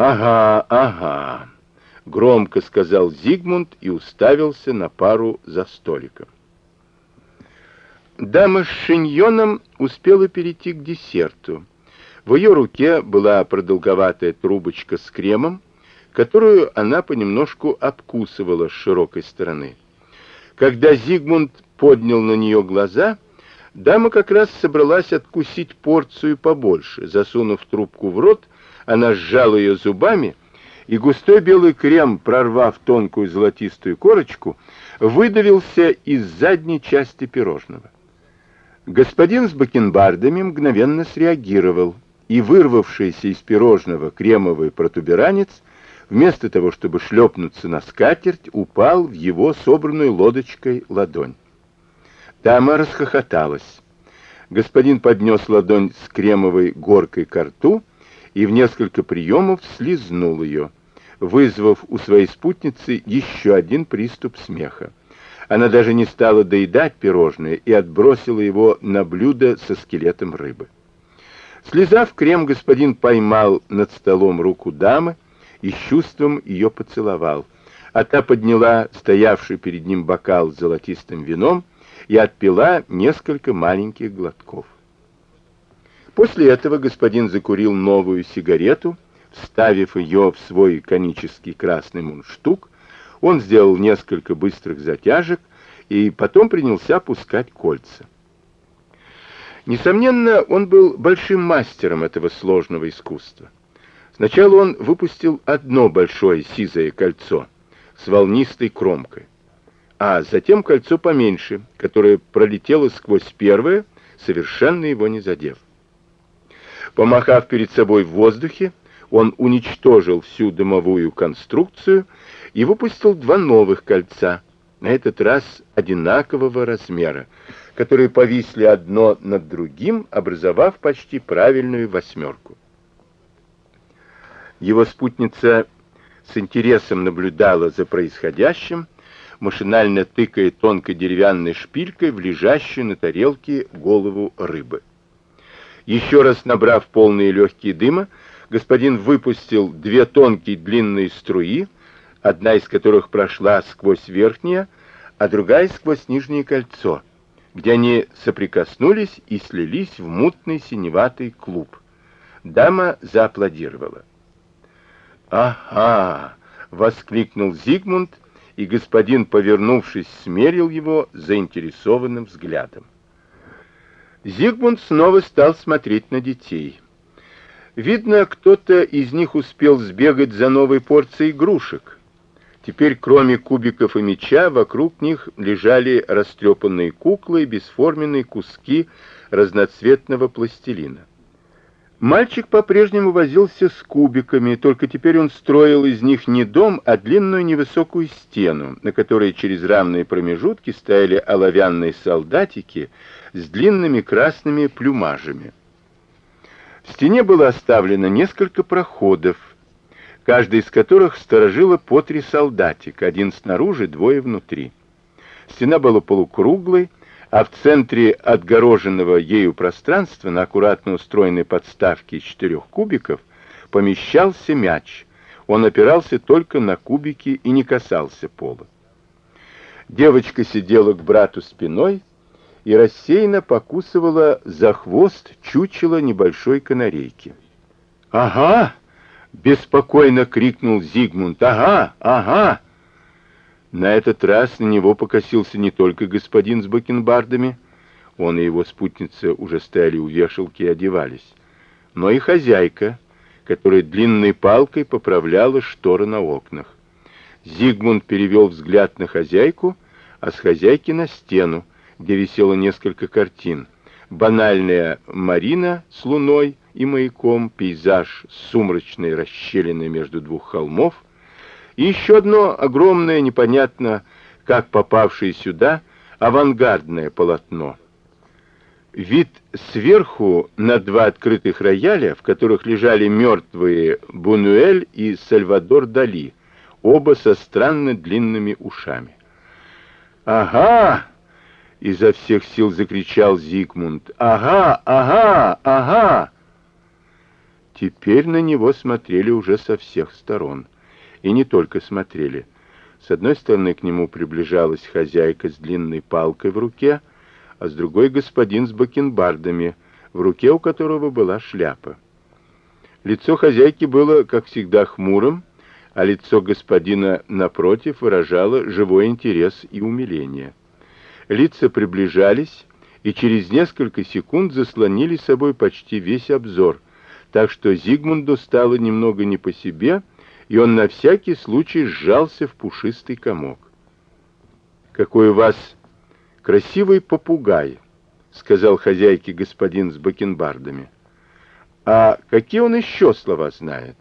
«Ага, ага», — громко сказал Зигмунд и уставился на пару за столиком. Дама с шиньоном успела перейти к десерту. В ее руке была продолговатая трубочка с кремом, которую она понемножку обкусывала с широкой стороны. Когда Зигмунд поднял на нее глаза, дама как раз собралась откусить порцию побольше, засунув трубку в рот, она сжала ее зубами, и густой белый крем, прорвав тонкую золотистую корочку, выдавился из задней части пирожного. Господин с бакенбардами мгновенно среагировал, и вырвавшийся из пирожного кремовый протуберанец, вместо того, чтобы шлепнуться на скатерть, упал в его собранную лодочкой ладонь. Дама расхохоталась. Господин поднес ладонь с кремовой горкой к рту и в несколько приемов слизнул ее, вызвав у своей спутницы еще один приступ смеха. Она даже не стала доедать пирожное и отбросила его на блюдо со скелетом рыбы. Слезав крем, господин поймал над столом руку дамы и с чувством ее поцеловал, а та подняла стоявший перед ним бокал с золотистым вином и отпила несколько маленьких глотков. После этого господин закурил новую сигарету, вставив ее в свой конический красный мундштук, он сделал несколько быстрых затяжек и потом принялся пускать кольца. Несомненно, он был большим мастером этого сложного искусства. Сначала он выпустил одно большое сизое кольцо с волнистой кромкой, а затем кольцо поменьше, которое пролетело сквозь первое, совершенно его не задев. Помахав перед собой в воздухе, он уничтожил всю дымовую конструкцию и выпустил два новых кольца, на этот раз одинакового размера, которые повисли одно над другим, образовав почти правильную восьмерку. Его спутница с интересом наблюдала за происходящим, машинально тыкая тонкой деревянной шпилькой в лежащую на тарелке голову рыбы. Еще раз набрав полные легкие дыма, господин выпустил две тонкие длинные струи, одна из которых прошла сквозь верхнее, а другая сквозь нижнее кольцо, где они соприкоснулись и слились в мутный синеватый клуб. Дама зааплодировала. «Ага!» — воскликнул Зигмунд, и господин, повернувшись, смерил его заинтересованным взглядом. Зигмунд снова стал смотреть на детей. Видно, кто-то из них успел сбегать за новой порцией игрушек. Теперь, кроме кубиков и мяча, вокруг них лежали растрепанные куклы и бесформенные куски разноцветного пластилина. Мальчик по-прежнему возился с кубиками, только теперь он строил из них не дом, а длинную невысокую стену, на которой через равные промежутки стояли оловянные солдатики с длинными красными плюмажами. В стене было оставлено несколько проходов, каждый из которых сторожило по три солдатика, один снаружи, двое внутри. Стена была полукруглой, а в центре отгороженного ею пространства на аккуратно устроенной подставке из четырех кубиков помещался мяч. Он опирался только на кубики и не касался пола. Девочка сидела к брату спиной и рассеянно покусывала за хвост чучело небольшой канарейки. «Ага!» — беспокойно крикнул Зигмунд. «Ага! Ага!» На этот раз на него покосился не только господин с бакенбардами, он и его спутница уже стояли у вешалки и одевались, но и хозяйка, которая длинной палкой поправляла шторы на окнах. Зигмунд перевел взгляд на хозяйку, а с хозяйки на стену, где висело несколько картин. Банальная Марина с луной и маяком, пейзаж с сумрачной расщелиной между двух холмов — и еще одно огромное, непонятно как попавшее сюда, авангардное полотно. Вид сверху на два открытых рояля, в которых лежали мертвые Бунуэль и Сальвадор Дали, оба со странно длинными ушами. «Ага!» — изо всех сил закричал Зигмунд. «Ага, ага, ага!» Теперь на него смотрели уже со всех сторон. И не только смотрели. С одной стороны к нему приближалась хозяйка с длинной палкой в руке, а с другой господин с бакенбардами, в руке у которого была шляпа. Лицо хозяйки было, как всегда, хмурым, а лицо господина напротив выражало живой интерес и умиление. Лица приближались, и через несколько секунд заслонили собой почти весь обзор, так что Зигмунду стало немного не по себе, и он на всякий случай сжался в пушистый комок. «Какой у вас красивый попугай!» — сказал хозяйке господин с бакенбардами. «А какие он еще слова знает?»